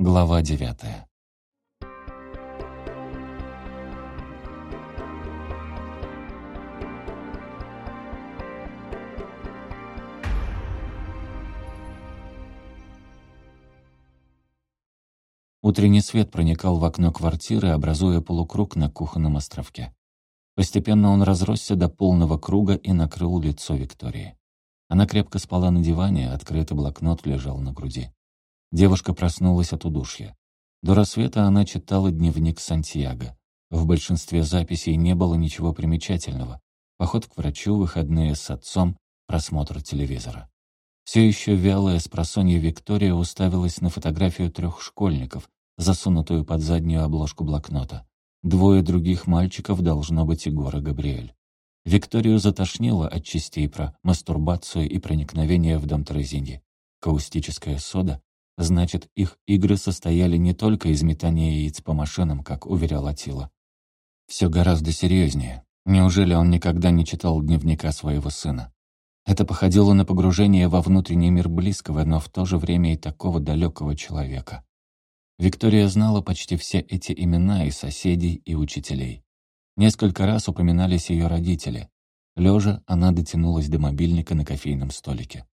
Глава девятая. Утренний свет проникал в окно квартиры, образуя полукруг на кухонном островке. Постепенно он разросся до полного круга и накрыл лицо Виктории. Она крепко спала на диване, открытый блокнот лежал на груди. Девушка проснулась от удушья. До рассвета она читала дневник Сантьяго. В большинстве записей не было ничего примечательного. Поход к врачу, выходные с отцом, просмотр телевизора. Все еще вялая с просонья Виктория уставилась на фотографию трех школьников, засунутую под заднюю обложку блокнота. Двое других мальчиков должно быть Егор и Габриэль. Викторию затошнило от частей про мастурбацию и проникновение в дом Терезиньи. Каустическая сода Значит, их игры состояли не только из метания яиц по машинам, как уверял Атила. Все гораздо серьезнее. Неужели он никогда не читал дневника своего сына? Это походило на погружение во внутренний мир близкого, но в то же время и такого далекого человека. Виктория знала почти все эти имена и соседей, и учителей. Несколько раз упоминались ее родители. Лежа, она дотянулась до мобильника на кофейном столике.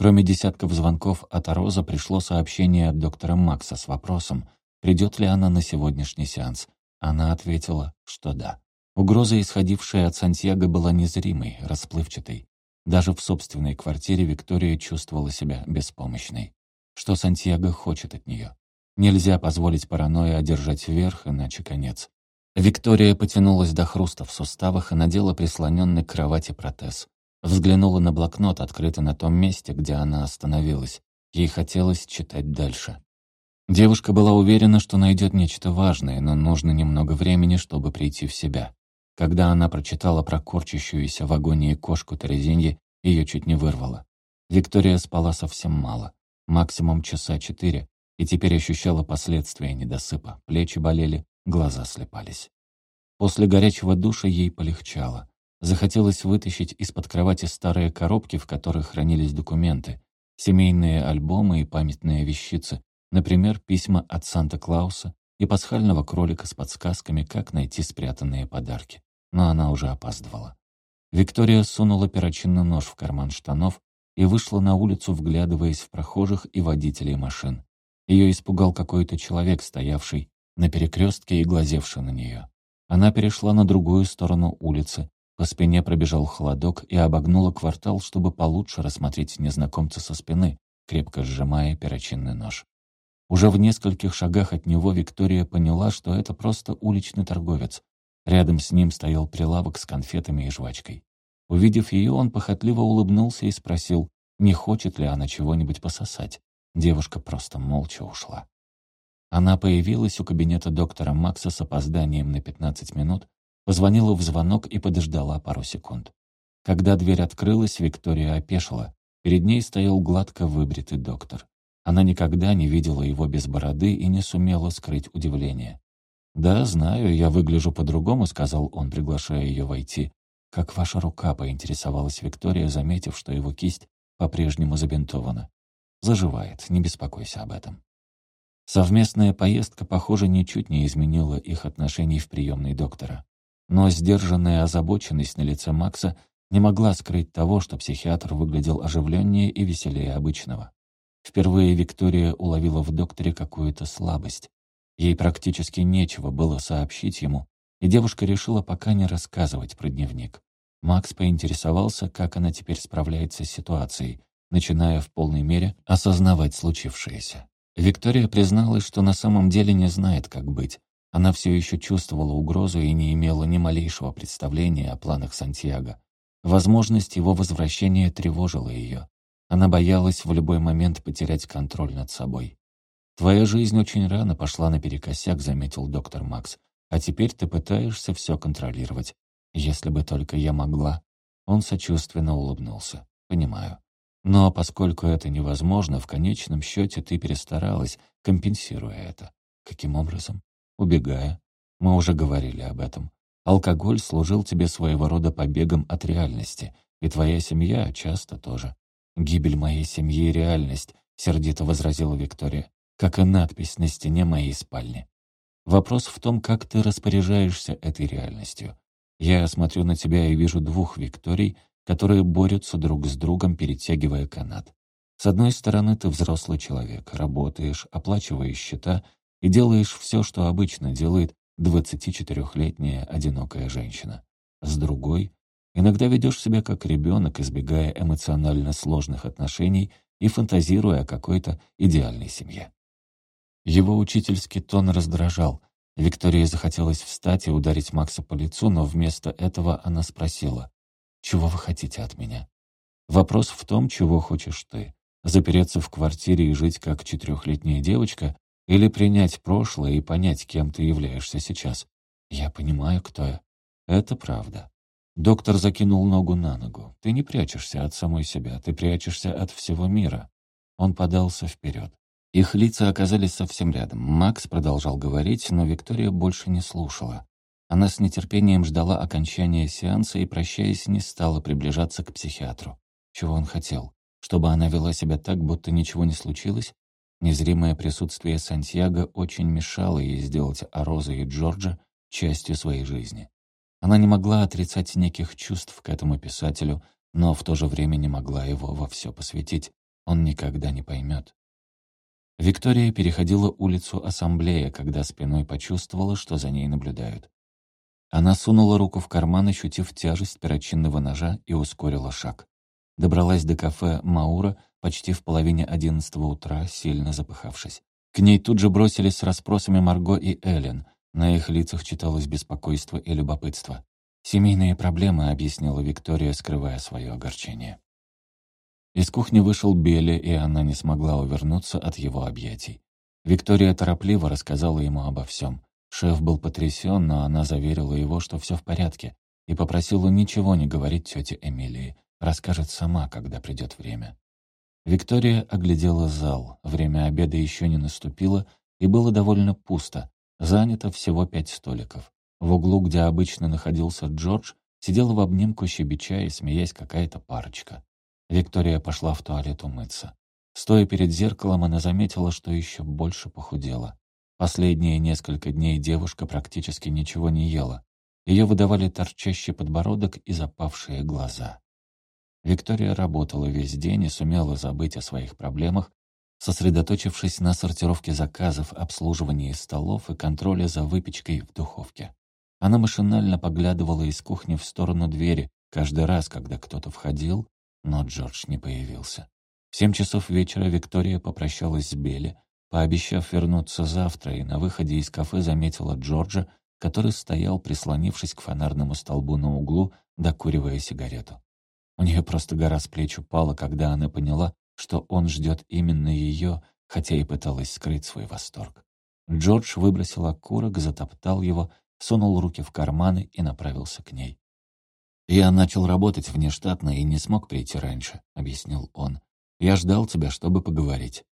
Кроме десятков звонков от Ароза пришло сообщение от доктора Макса с вопросом, придет ли она на сегодняшний сеанс. Она ответила, что да. Угроза, исходившая от Сантьяго, была незримой, расплывчатой. Даже в собственной квартире Виктория чувствовала себя беспомощной. Что Сантьяго хочет от нее? Нельзя позволить паранойи одержать верх, иначе конец. Виктория потянулась до хруста в суставах и надела прислоненный к кровати протез. Взглянула на блокнот, открытый на том месте, где она остановилась. Ей хотелось читать дальше. Девушка была уверена, что найдет нечто важное, но нужно немного времени, чтобы прийти в себя. Когда она прочитала про корчащуюся в агонии кошку Терезиньи, ее чуть не вырвало. Виктория спала совсем мало, максимум часа четыре, и теперь ощущала последствия недосыпа. Плечи болели, глаза слепались. После горячего душа ей полегчало. Захотелось вытащить из-под кровати старые коробки, в которых хранились документы, семейные альбомы и памятные вещицы, например, письма от Санта-Клауса и пасхального кролика с подсказками, как найти спрятанные подарки. Но она уже опаздывала. Виктория сунула перочинный нож в карман штанов и вышла на улицу, вглядываясь в прохожих и водителей машин. Ее испугал какой-то человек, стоявший на перекрестке и глазевший на нее. Она перешла на другую сторону улицы, по спине пробежал холодок и обогнула квартал, чтобы получше рассмотреть незнакомца со спины, крепко сжимая перочинный нож. Уже в нескольких шагах от него Виктория поняла, что это просто уличный торговец. Рядом с ним стоял прилавок с конфетами и жвачкой. Увидев ее, он похотливо улыбнулся и спросил, не хочет ли она чего-нибудь пососать. Девушка просто молча ушла. Она появилась у кабинета доктора Макса с опозданием на 15 минут, Позвонила в звонок и подождала пару секунд. Когда дверь открылась, Виктория опешила. Перед ней стоял гладко выбритый доктор. Она никогда не видела его без бороды и не сумела скрыть удивление. «Да, знаю, я выгляжу по-другому», — сказал он, приглашая ее войти. «Как ваша рука?» — поинтересовалась Виктория, заметив, что его кисть по-прежнему забинтована. «Заживает, не беспокойся об этом». Совместная поездка, похоже, ничуть не изменила их отношений в приемной доктора. Но сдержанная озабоченность на лице Макса не могла скрыть того, что психиатр выглядел оживленнее и веселее обычного. Впервые Виктория уловила в докторе какую-то слабость. Ей практически нечего было сообщить ему, и девушка решила пока не рассказывать про дневник. Макс поинтересовался, как она теперь справляется с ситуацией, начиная в полной мере осознавать случившееся. Виктория призналась, что на самом деле не знает, как быть, она все еще чувствовала угрозу и не имела ни малейшего представления о планах Сантьяго. Возможность его возвращения тревожила ее. Она боялась в любой момент потерять контроль над собой. «Твоя жизнь очень рано пошла наперекосяк», — заметил доктор Макс. «А теперь ты пытаешься все контролировать. Если бы только я могла». Он сочувственно улыбнулся. «Понимаю. Но поскольку это невозможно, в конечном счете ты перестаралась, компенсируя это. Каким образом? Убегая. Мы уже говорили об этом. Алкоголь служил тебе своего рода побегом от реальности, и твоя семья часто тоже. «Гибель моей семьи — реальность», — сердито возразила Виктория. как и надпись на стене моей спальни. Вопрос в том, как ты распоряжаешься этой реальностью. Я смотрю на тебя и вижу двух Викторий, которые борются друг с другом, перетягивая канат. С одной стороны, ты взрослый человек, работаешь, оплачиваешь счета и делаешь все, что обычно делает 24-летняя одинокая женщина. С другой, иногда ведешь себя как ребенок, избегая эмоционально сложных отношений и фантазируя о какой-то идеальной семье. Его учительский тон раздражал. Виктории захотелось встать и ударить Макса по лицу, но вместо этого она спросила, «Чего вы хотите от меня?» Вопрос в том, чего хочешь ты. Запереться в квартире и жить как четырехлетняя девочка или принять прошлое и понять, кем ты являешься сейчас. Я понимаю, кто я. Это правда. Доктор закинул ногу на ногу. Ты не прячешься от самой себя, ты прячешься от всего мира. Он подался вперед. Их лица оказались совсем рядом. Макс продолжал говорить, но Виктория больше не слушала. Она с нетерпением ждала окончания сеанса и, прощаясь, не стала приближаться к психиатру. Чего он хотел? Чтобы она вела себя так, будто ничего не случилось? Незримое присутствие Сантьяго очень мешало ей сделать Ароза и Джорджа частью своей жизни. Она не могла отрицать неких чувств к этому писателю, но в то же время не могла его во все посвятить. Он никогда не поймет. Виктория переходила улицу Ассамблея, когда спиной почувствовала, что за ней наблюдают. Она сунула руку в карман, ощутив тяжесть перочинного ножа, и ускорила шаг. Добралась до кафе «Маура» почти в половине одиннадцатого утра, сильно запыхавшись. К ней тут же бросились с расспросами Марго и Эллен. На их лицах читалось беспокойство и любопытство. «Семейные проблемы», — объяснила Виктория, скрывая свое огорчение. Из кухни вышел Белли, и она не смогла увернуться от его объятий. Виктория торопливо рассказала ему обо всем. Шеф был потрясен, но она заверила его, что все в порядке, и попросила ничего не говорить тете Эмилии, Расскажет сама, когда придет время. Виктория оглядела зал. Время обеда еще не наступило, и было довольно пусто. Занято всего пять столиков. В углу, где обычно находился Джордж, сидела в обнимку щебеча и смеясь какая-то парочка. Виктория пошла в туалет умыться. Стоя перед зеркалом, она заметила, что еще больше похудела. Последние несколько дней девушка практически ничего не ела. Ее выдавали торчащий подбородок и запавшие глаза. Виктория работала весь день и сумела забыть о своих проблемах, сосредоточившись на сортировке заказов, обслуживании столов и контроле за выпечкой в духовке. Она машинально поглядывала из кухни в сторону двери каждый раз, когда кто-то входил, но Джордж не появился. В семь часов вечера Виктория попрощалась с Белли, пообещав вернуться завтра, и на выходе из кафе заметила Джорджа, который стоял, прислонившись к фонарному столбу на углу, докуривая сигарету. У нее просто гора с плеч упала, когда она поняла, что он ждет именно ее, хотя и пыталась скрыть свой восторг. Джордж выбросил окурок, затоптал его, сунул руки в карманы и направился к ней. «Я начал работать внештатно и не смог прийти раньше», — объяснил он. «Я ждал тебя, чтобы поговорить».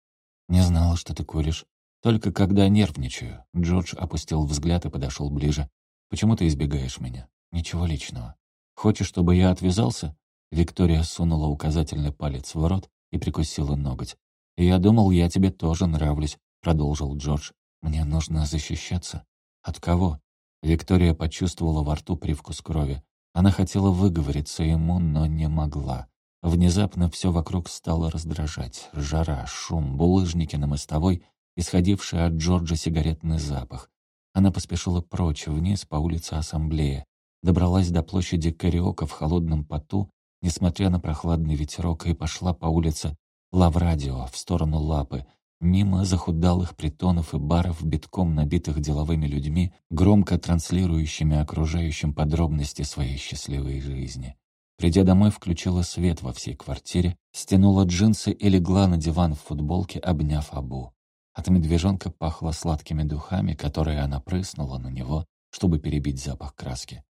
«Не знала, что ты куришь. Только когда нервничаю». Джордж опустил взгляд и подошел ближе. «Почему ты избегаешь меня? Ничего личного. Хочешь, чтобы я отвязался? Виктория сунула указательный палец в рот и прикусила ноготь. «Я думал, я тебе тоже нравлюсь», — продолжил Джордж. «Мне нужно защищаться». «От кого?» Виктория почувствовала во рту привкус крови. Она хотела выговориться ему, но не могла. Внезапно все вокруг стало раздражать. Жара, шум, булыжники на мостовой, исходивший от Джорджа сигаретный запах. Она поспешила прочь, вниз по улице Ассамблея. Добралась до площади Кариока в холодном поту несмотря на прохладный ветерок, и пошла по улице Лаврадио в сторону Лапы, мимо захудалых притонов и баров, битком набитых деловыми людьми, громко транслирующими окружающим подробности своей счастливой жизни. Придя домой, включила свет во всей квартире, стянула джинсы и легла на диван в футболке, обняв Абу. От медвежонка пахло сладкими духами, которые она прыснула на него, чтобы перебить запах краски.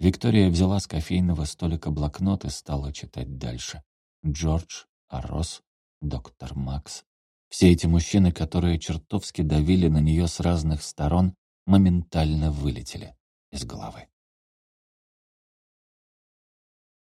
Виктория взяла с кофейного столика блокнот и стала читать дальше. Джордж, Арос, доктор Макс. Все эти мужчины, которые чертовски давили на нее с разных сторон, моментально вылетели из головы.